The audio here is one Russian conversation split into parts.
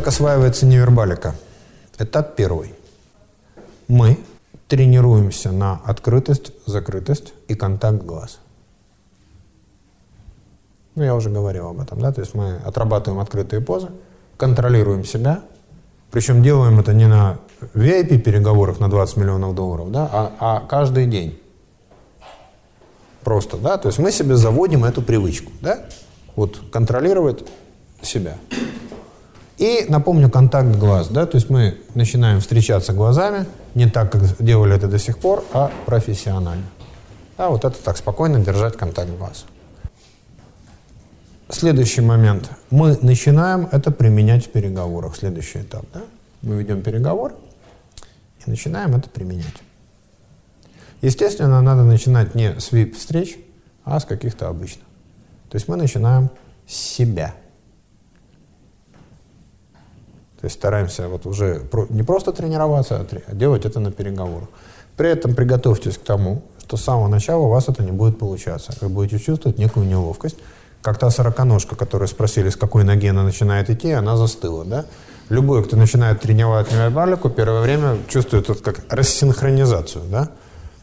Как осваивается невербалика? Этап первый. Мы тренируемся на открытость, закрытость и контакт глаз. Ну, я уже говорил об этом, да, то есть мы отрабатываем открытые позы, контролируем себя, причем делаем это не на VIP-переговорах на 20 миллионов долларов, да, а, а каждый день. Просто, да, то есть мы себе заводим эту привычку, да, вот контролировать себя. И напомню контакт глаз, да, то есть мы начинаем встречаться глазами, не так, как делали это до сих пор, а профессионально. Да, вот это так, спокойно держать контакт глаз. Следующий момент. Мы начинаем это применять в переговорах. Следующий этап. Да? Мы ведем переговор и начинаем это применять. Естественно, надо начинать не с VIP-встреч, а с каких-то обычных. То есть мы начинаем с себя. То есть стараемся вот уже не просто тренироваться, а делать это на переговорах. При этом приготовьтесь к тому, что с самого начала у вас это не будет получаться. Вы будете чувствовать некую неловкость, как та сороконожка, которую спросили, с какой ноги она начинает идти, она застыла, да? Любой, кто начинает тренировать невербалику, первое время чувствует вот как рассинхронизацию, да?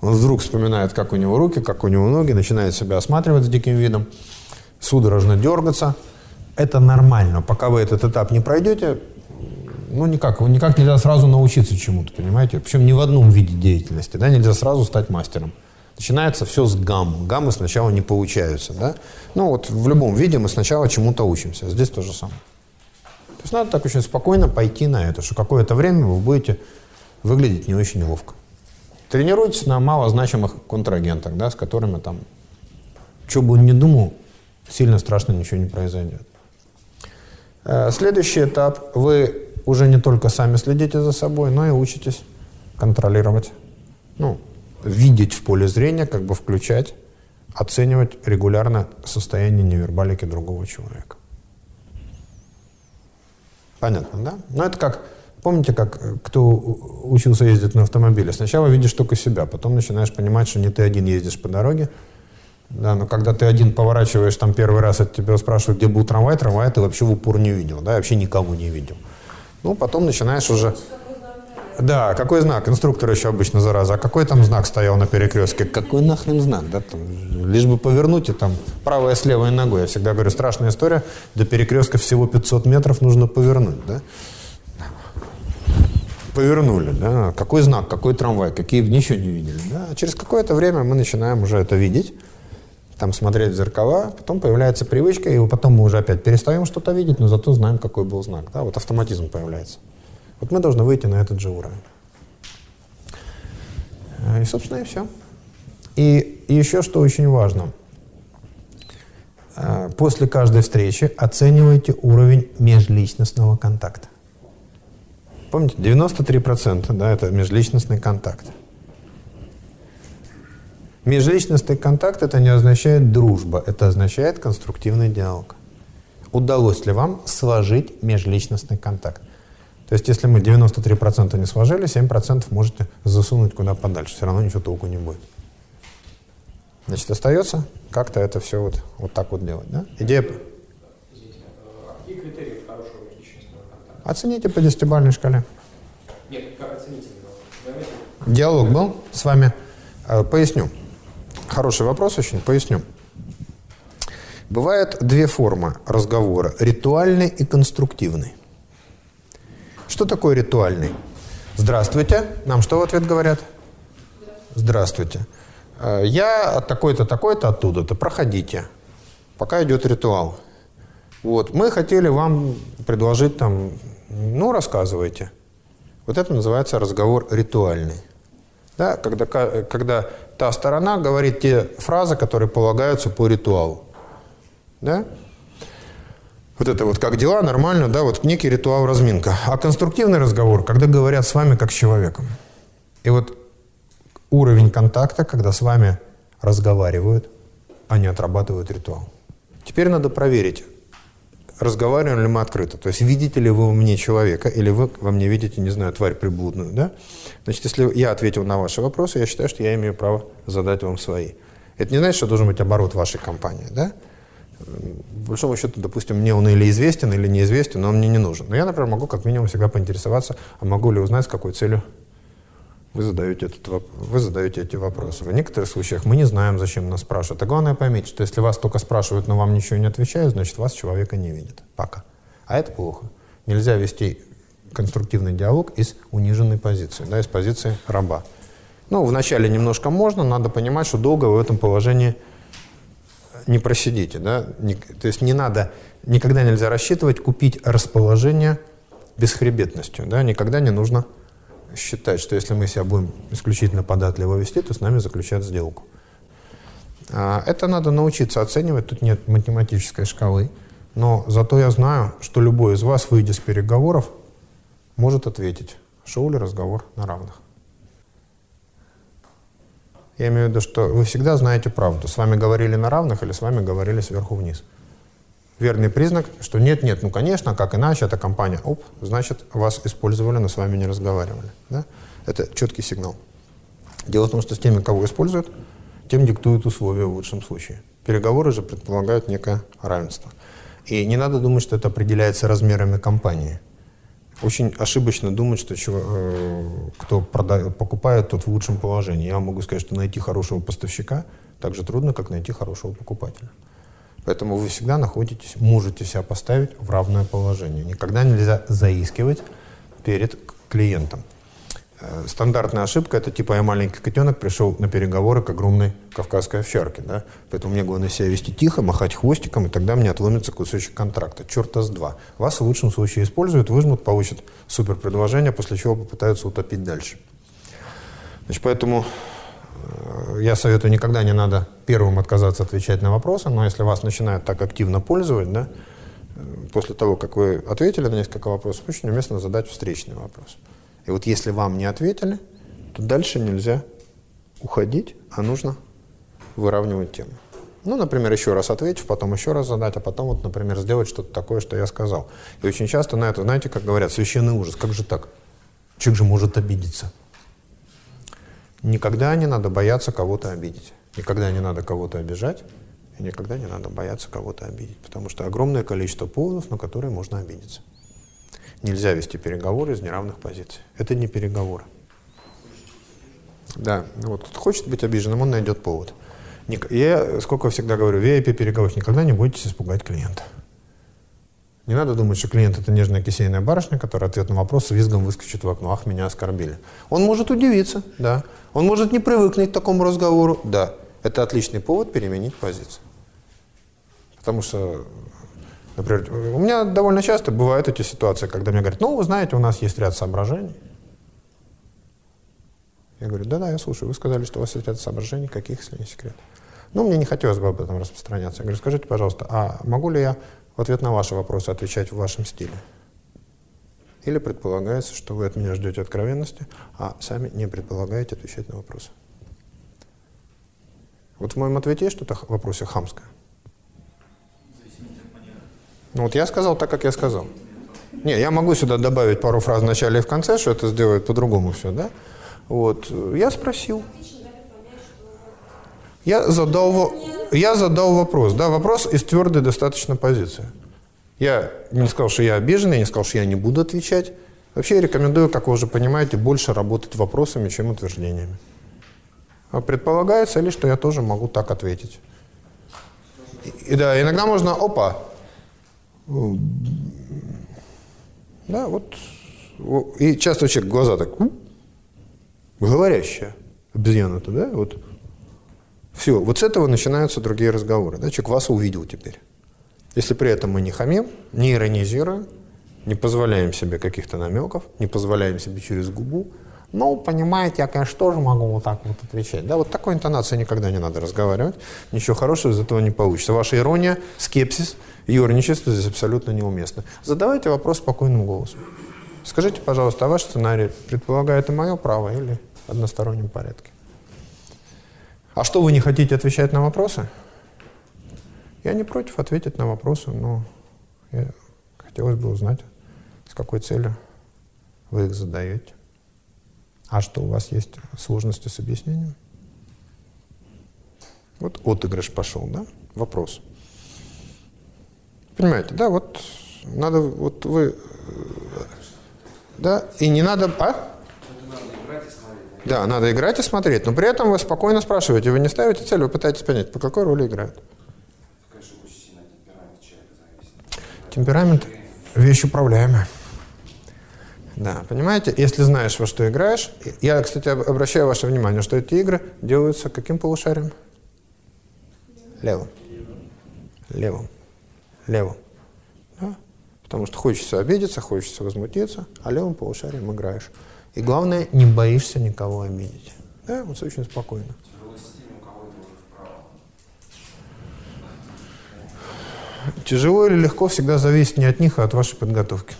Он вдруг вспоминает, как у него руки, как у него ноги, начинает себя осматривать с диким видом, судорожно дергаться. Это нормально. Пока вы этот этап не пройдете, ну никак, никак нельзя сразу научиться чему-то, понимаете? Причем ни в одном виде деятельности, да, нельзя сразу стать мастером. Начинается все с гамм. Гаммы сначала не получаются. Да? Ну вот в любом виде мы сначала чему-то учимся. Здесь то же самое. То есть надо так очень спокойно пойти на это, что какое-то время вы будете выглядеть не очень неловко. Тренируйтесь на малозначимых контрагентах, да, с которыми там, что бы он ни думал, сильно страшно ничего не произойдет. Э, следующий этап. Вы уже не только сами следите за собой, но и учитесь контролировать ну, видеть в поле зрения, как бы включать, оценивать регулярно состояние невербалики другого человека. Понятно, да? Но это как, помните, как э, кто учился ездить на автомобиле? Сначала видишь только себя, потом начинаешь понимать, что не ты один ездишь по дороге, да, но когда ты один поворачиваешь там первый раз, от тебя спрашивают, где был трамвай, трамвай ты вообще в упор не видел, да, вообще никого не видел. Ну, потом начинаешь уже да, какой знак? Инструктор еще обычно, зараза. А какой там знак стоял на перекрестке? Какой нахрен знак? Да, там, лишь бы повернуть и там правая с левой ногой. Я всегда говорю, страшная история. До перекрестка всего 500 метров нужно повернуть. Да? Повернули. Да? Какой знак? Какой трамвай? Какие ничего не видели. Да? Через какое-то время мы начинаем уже это видеть там смотреть в зеркала, потом появляется привычка, и потом мы уже опять перестаем что-то видеть, но зато знаем, какой был знак. Да? Вот автоматизм появляется. Вот мы должны выйти на этот же уровень. Э, и, собственно, и все. И еще что очень важно. Э, после каждой встречи оценивайте уровень межличностного контакта. Помните, 93% да, это межличностный контакт. Межличностный контакт это не означает дружба, это означает конструктивный диалог. Удалось ли вам сложить межличностный контакт? То есть, если мы 93% не сложили, 7% можете засунуть куда подальше. Все равно ничего толку не будет. Значит, остается как-то это все вот, вот так вот делать. Да? Идея... Какие критерии хорошего личностного контакта? Оцените по десятибалльной шкале. Нет, как оцените? Диалог был с вами? Э, поясню. Хороший вопрос очень, поясню. Бывают две формы разговора. Ритуальный и конструктивный. Что такое ритуальный? Здравствуйте. Нам что в ответ говорят? Здравствуйте. Э, я от такой-то, такой-то, оттуда-то. Проходите. Пока идет ритуал. Вот. Мы хотели вам предложить там, ну, рассказывайте. Вот это называется разговор ритуальный. Да, когда, когда та сторона говорит те фразы, которые полагаются по ритуалу. Да? Вот это вот как дела, нормально, да, вот некий ритуал разминка. А конструктивный разговор, когда говорят с вами как с человеком. И вот уровень контакта, когда с вами разговаривают, а не отрабатывают ритуал. Теперь надо проверить, разговариваем ли мы открыто. То есть видите ли вы мне человека, или вы во мне видите, не знаю, тварь приблудную. Да? Значит, если я ответил на ваши вопросы, я считаю, что я имею право задать вам свои. Это не значит, что должен быть оборот вашей компании. Да? По большому счету, допустим, мне он или известен, или неизвестен, но он мне не нужен. Но я, например, могу как минимум всегда поинтересоваться, а могу ли узнать, с какой целью вы задаете, этот, вы задаете эти вопросы. В некоторых случаях мы не знаем, зачем нас спрашивают. А главное поймите, что если вас только спрашивают, но вам ничего не отвечают, значит, вас человека не видят. Пока. А это плохо. Нельзя вести конструктивный диалог из униженной позиции, да, из позиции раба. Ну, вначале немножко можно, надо понимать, что долго вы в этом положении не просидите. Да? Не, то есть не надо, никогда нельзя рассчитывать купить расположение бесхребетностью. Да? Никогда не нужно считать, что если мы себя будем исключительно податливо вести, то с нами заключат сделку. А, это надо научиться оценивать, тут нет математической шкалы. Но зато я знаю, что любой из вас, выйдя с переговоров, может ответить, шел ли разговор на равных. Я имею в виду, что вы всегда знаете правду. С вами говорили на равных или с вами говорили сверху вниз. Верный признак, что нет-нет, ну конечно, как иначе, это компания, оп, значит, вас использовали, но с вами не разговаривали. Да? Это четкий сигнал. Дело в том, что с теми, кого используют, тем диктуют условия в лучшем случае. Переговоры же предполагают некое равенство. И не надо думать, что это определяется размерами компании. Очень ошибочно думать, что э, кто продает, покупает, тот в лучшем положении. Я могу сказать, что найти хорошего поставщика так же трудно, как найти хорошего покупателя. Поэтому вы всегда находитесь, можете себя поставить в равное положение. Никогда нельзя заискивать перед клиентом. Э, стандартная ошибка – это типа я маленький котенок, пришел на переговоры к огромной кавказской овчарке. Да? Поэтому мне главное себя вести тихо, махать хвостиком, и тогда мне отломится кусочек контракта. Черта с два. Вас в лучшем случае используют, выжмут, получат супер предложение, после чего попытаются утопить дальше. Значит, поэтому я советую никогда не надо первым отказаться отвечать на вопросы, но если вас начинают так активно пользовать, да, э, после того, как вы ответили на несколько вопросов, очень уместно задать встречный вопрос. И вот если вам не ответили, то дальше нельзя уходить, а нужно выравнивать тему. Ну, например, еще раз ответить, потом еще раз задать, а потом, вот, например, сделать что-то такое, что я сказал. И очень часто на это, знаете, как говорят, священный ужас. Как же так? Человек же может обидеться. Никогда не надо бояться кого-то обидеть. Никогда не надо кого-то обижать. И никогда не надо бояться кого-то обидеть. Потому что огромное количество поводов, на которые можно обидеться. Нельзя вести переговоры из неравных позиций. Это не переговоры. Да, вот кто хочет быть обиженным, он найдет повод. Я сколько всегда говорю, в VIP переговоров никогда не бойтесь испугать клиента. Не надо думать, что клиент это нежная кисейная барышня, которая ответ на вопрос с визгом выскочит в окно. Ах, меня оскорбили. Он может удивиться, да. Он может не привыкнуть к такому разговору, да. Это отличный повод переменить позицию. Потому что Например, у меня довольно часто бывают эти ситуации, когда мне говорят, ну, вы знаете, у нас есть ряд соображений. Я говорю, да-да, я слушаю. Вы сказали, что у вас есть ряд соображений, каких, если не секрет? Ну, мне не хотелось бы об этом распространяться. Я говорю, скажите, пожалуйста, а могу ли я в ответ на ваши вопросы отвечать в вашем стиле? Или предполагается, что вы от меня ждете откровенности, а сами не предполагаете отвечать на вопросы? Вот в моем ответе есть что-то в вопросе хамское? Ну вот я сказал так, как я сказал. Не, я могу сюда добавить пару фраз в начале и в конце, что это сделает по-другому все, да? Вот, я спросил. Я задал, я задал вопрос, да, вопрос из твердой достаточно позиции. Я не сказал, что я обижен, я не сказал, что я не буду отвечать. Вообще я рекомендую, как вы уже понимаете, больше работать вопросами, чем утверждениями. А предполагается ли, что я тоже могу так ответить? И, да, иногда можно, опа, да, вот. И часто человек глаза так, говорящая обезьяна-то, да, вот. Все, вот с этого начинаются другие разговоры. Да? Человек вас увидел теперь. Если при этом мы не хамим, не иронизируем, не позволяем себе каких-то намеков, не позволяем себе через губу, ну, понимаете, я, конечно, тоже могу вот так вот отвечать. Да, вот такой интонации никогда не надо разговаривать. Ничего хорошего из этого не получится. Ваша ирония, скепсис, юрничество здесь абсолютно неуместно. Задавайте вопрос спокойным голосом. Скажите, пожалуйста, а ваш сценарий предполагает и мое право или в одностороннем порядке? А что, вы не хотите отвечать на вопросы? Я не против ответить на вопросы, но я, хотелось бы узнать, с какой целью вы их задаете. А что, у вас есть сложности с объяснением? Вот отыгрыш пошел, да? Вопрос. Понимаете, да, вот надо, вот вы, да, и не надо, а? Да, надо играть и смотреть, но при этом вы спокойно спрашиваете, вы не ставите цель, вы пытаетесь понять, по какой роли играют. Темперамент – вещь управляемая. Да, понимаете, если знаешь, во что играешь, я, кстати, обращаю ваше внимание, что эти игры делаются каким полушарием? Левым. Левым. Левым. Да? Потому что хочется обидеться, хочется возмутиться, а левым полушарием играешь. И главное, не боишься никого обидеть. Да, вот очень спокойно. Тяжело или легко всегда зависит не от них, а от вашей подготовки.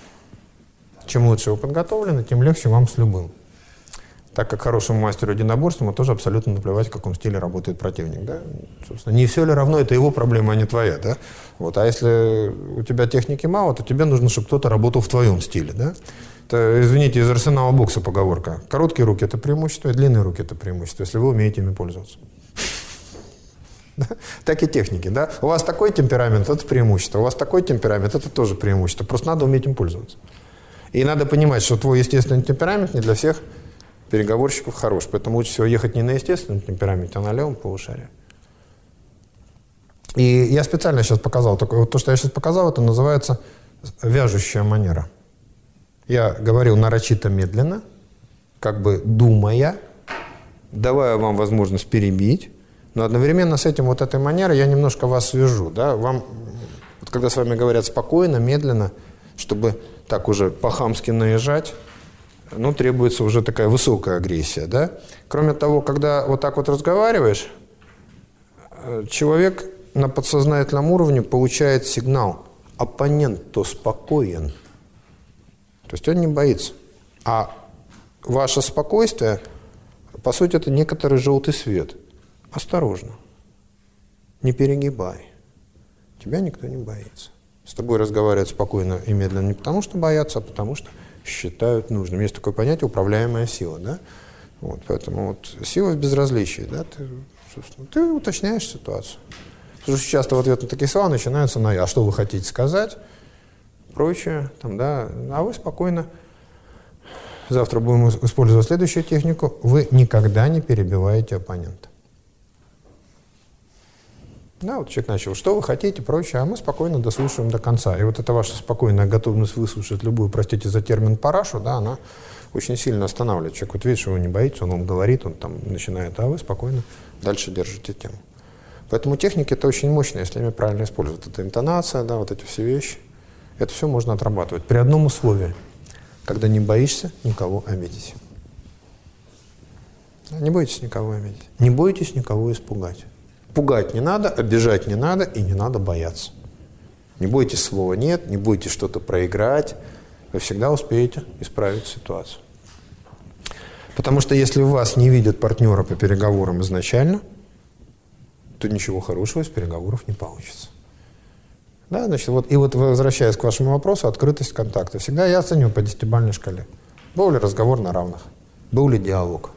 Чем лучше вы подготовлены, тем легче вам с любым. Так как хорошему мастеру единоборства тоже абсолютно наплевать, в каком стиле работает противник. Да? Собственно, не все ли равно, это его проблема, а не твоя. Да? Вот. А если у тебя техники мало, то тебе нужно, чтобы кто-то работал в твоем стиле. Да? Это, извините, из арсенала бокса поговорка. Короткие руки – это преимущество, и длинные руки – это преимущество, если вы умеете ими пользоваться. Так и техники, да? У вас такой темперамент – это преимущество, у вас такой темперамент – это тоже преимущество. Просто надо уметь им пользоваться. И надо понимать, что твой естественный темперамент не для всех переговорщиков хорош. Поэтому лучше всего ехать не на естественном темпераменте, а на левом полушарии. И я специально сейчас показал, только вот то, что я сейчас показал, это называется вяжущая манера. Я говорил нарочито медленно, как бы думая, давая вам возможность перебить, но одновременно с этим вот этой манерой я немножко вас свяжу. Да? Вам, вот когда с вами говорят спокойно, медленно, чтобы так уже по-хамски наезжать, ну, требуется уже такая высокая агрессия. Да? Кроме того, когда вот так вот разговариваешь, э, человек на подсознательном уровне получает сигнал «оппонент то спокоен», то есть он не боится. А ваше спокойствие, по сути, это некоторый желтый свет. Осторожно. Не перегибай. Тебя никто не боится. С тобой разговаривают спокойно и медленно не потому, что боятся, а потому что считают нужным. Есть такое понятие управляемая сила. Да? Вот, поэтому вот сила в безразличии. Да? Ты, ты уточняешь ситуацию. Потому что часто в ответ на такие слова начинаются на «а что вы хотите сказать?» Прочее, там, да, а вы спокойно, завтра будем использовать следующую технику, вы никогда не перебиваете оппонента. Да, вот человек начал, что вы хотите, прочее, а мы спокойно дослушаем до конца. И вот эта ваша спокойная готовность выслушать любую, простите за термин, парашу, да, она очень сильно останавливает. Человек вот видит, что его не боится, он вам говорит, он там начинает, а вы спокойно дальше держите тему. Поэтому техники это очень мощно, если ими правильно использовать. Это интонация, да, вот эти все вещи. Это все можно отрабатывать при одном условии, когда не боишься никого обидеть. Не бойтесь никого обидеть. Не бойтесь никого испугать. Пугать не надо, обижать не надо и не надо бояться. Не бойтесь слова «нет», не бойтесь что-то проиграть. Вы всегда успеете исправить ситуацию. Потому что если вас не видят партнера по переговорам изначально, то ничего хорошего из переговоров не получится. Да, значит, вот, и вот возвращаясь к вашему вопросу, открытость контакта. Всегда я оцениваю по десятибалльной шкале. Был ли разговор на равных? Был ли диалог?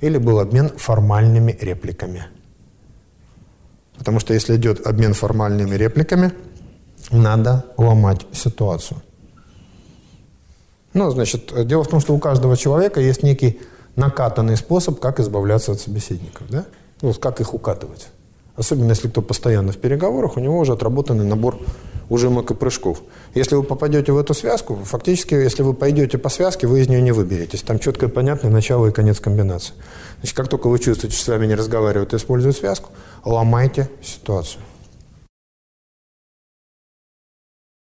Или был обмен формальными репликами? Потому что если идет обмен формальными репликами, надо ломать ситуацию. Ну, значит, дело в том, что у каждого человека есть некий накатанный способ, как избавляться от собеседников, да? Ну, как их укатывать. Особенно если кто постоянно в переговорах, у него уже отработанный набор ужимок и прыжков. Если вы попадете в эту связку, фактически, если вы пойдете по связке, вы из нее не выберетесь. Там четко и понятно начало и конец комбинации. Значит, как только вы чувствуете, что с вами не разговаривают и связку, ломайте ситуацию.